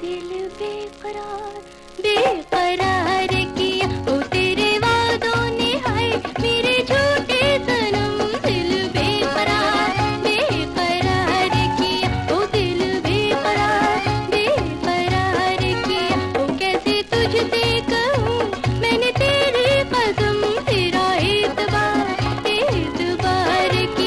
दिल बेकरार बेकरार